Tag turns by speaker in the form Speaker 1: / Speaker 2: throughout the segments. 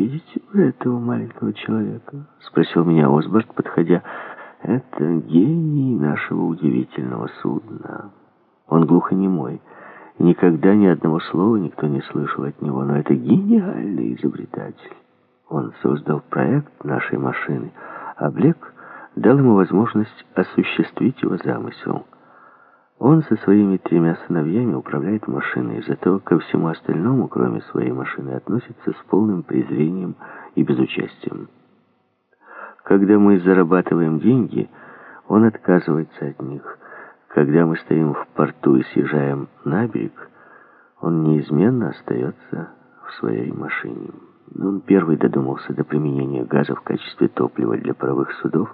Speaker 1: видите вы этого маленького человека?» — спросил меня Осборд, подходя. «Это гений нашего удивительного судна. Он глухонемой. Никогда ни одного слова никто не слышал от него, но это гениальный изобретатель. Он создал проект нашей машины, а Блек дал ему возможность осуществить его замысел». Он со своими тремя сыновьями управляет машиной, зато ко всему остальному, кроме своей машины, относится с полным презрением и безучастием. Когда мы зарабатываем деньги, он отказывается от них. Когда мы стоим в порту и съезжаем на берег, он неизменно остается в своей машине. Он первый додумался до применения газа в качестве топлива для паровых судов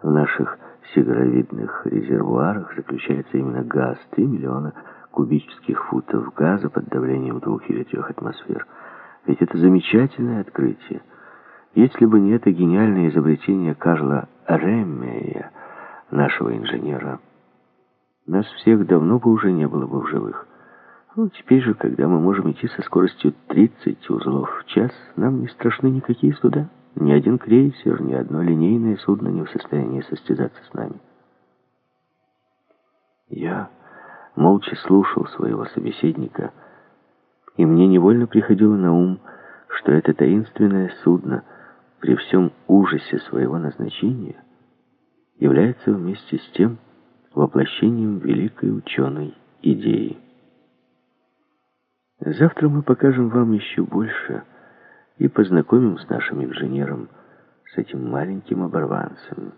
Speaker 1: в наших сигаровидных резервуарах заключается именно газ, 3 миллиона кубических футов газа под давлением двух или трех атмосфер. Ведь это замечательное открытие. Если бы не это гениальное изобретение Карла Реммея, нашего инженера, нас всех давно бы уже не было бы в живых. Ну, теперь же, когда мы можем идти со скоростью 30 узлов в час, нам не страшны никакие суда. Ни один крейсер, ни одно линейное судно не в состоянии состязаться с нами. Я молча слушал своего собеседника, и мне невольно приходило на ум, что это таинственное судно при всем ужасе своего назначения является вместе с тем воплощением великой ученой идеи. Завтра мы покажем вам еще больше и познакомим с нашим инженером, с этим маленьким оборванцем.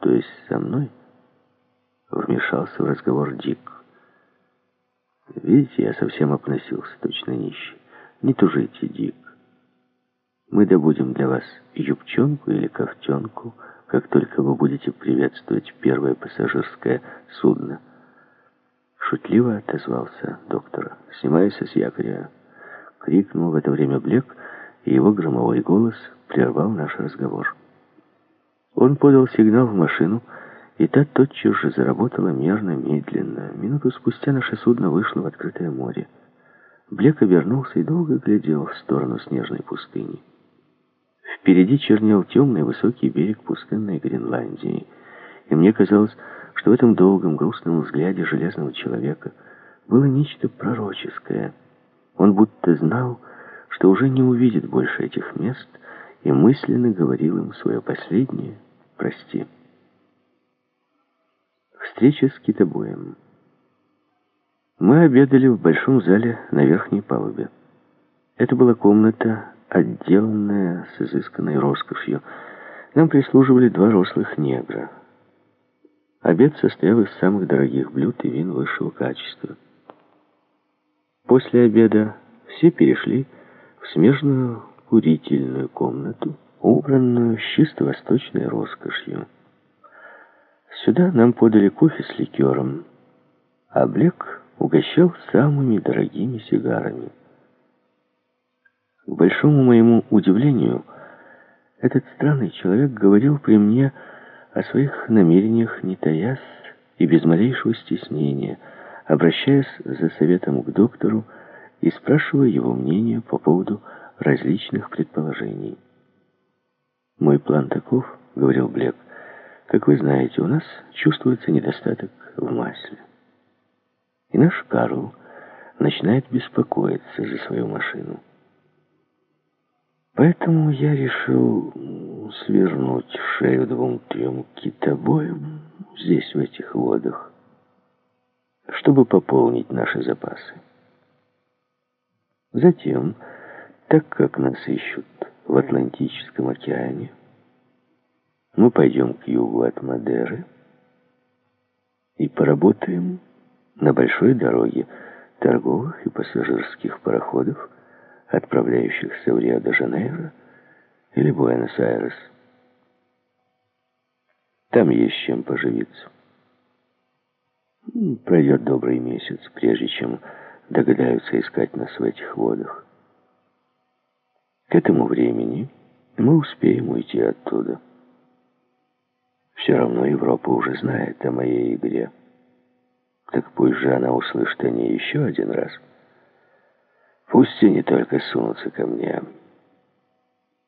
Speaker 1: То есть со мной вмешался в разговор Дик. Видите, я совсем обносился, точно нищий. Не тужите, Дик. Мы добудем для вас юбчонку или ковтенку, как только вы будете приветствовать первое пассажирское судно. Шутливо отозвался доктор. Снимайся с якоря крикнул в это время Блек, и его громовой голос прервал наш разговор. Он подал сигнал в машину, и та тотчас же заработала мерно, медленно. Минуту спустя наше судно вышло в открытое море. Блек обернулся и долго глядел в сторону снежной пустыни. Впереди чернел темный высокий берег пустынной Гренландии, и мне казалось, что в этом долгом грустном взгляде железного человека было нечто пророческое — он будто знал, что уже не увидит больше этих мест, и мысленно говорил им свое последнее «прости». Встреча с китобоем. Мы обедали в большом зале на верхней палубе. Это была комната, отделанная с изысканной роскошью. Нам прислуживали два рослых негра. Обед состоял из самых дорогих блюд и вин высшего качества. После обеда все перешли в смежную курительную комнату, убранную с чисто восточной роскошью. Сюда нам подали кофе с ликером, а Блек угощал самыми дорогими сигарами. К большому моему удивлению, этот странный человек говорил при мне о своих намерениях, не таясь и без малейшего стеснения – обращаясь за советом к доктору и спрашивая его мнение по поводу различных предположений. «Мой план таков», — говорил Блек, — «как вы знаете, у нас чувствуется недостаток в масле. И наш Карл начинает беспокоиться за свою машину. Поэтому я решил свернуть шею двум-трем китобоям здесь, в этих водах чтобы пополнить наши запасы. Затем, так как нас ищут в Атлантическом океане, мы пойдем к югу от Мадеры и поработаем на большой дороге торговых и пассажирских пароходов, отправляющихся в Рио-де-Жанейро или Буэнос-Айрес. Там есть чем поживиться. Пройдет добрый месяц, прежде чем догадаются искать нас в этих водах. К этому времени мы успеем уйти оттуда. Все равно Европа уже знает о моей игре. Так пусть же она услышит о ней еще один раз. Пусть они только сунутся ко мне.